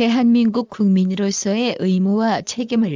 대한민국 국민으로서의 의무와 책임을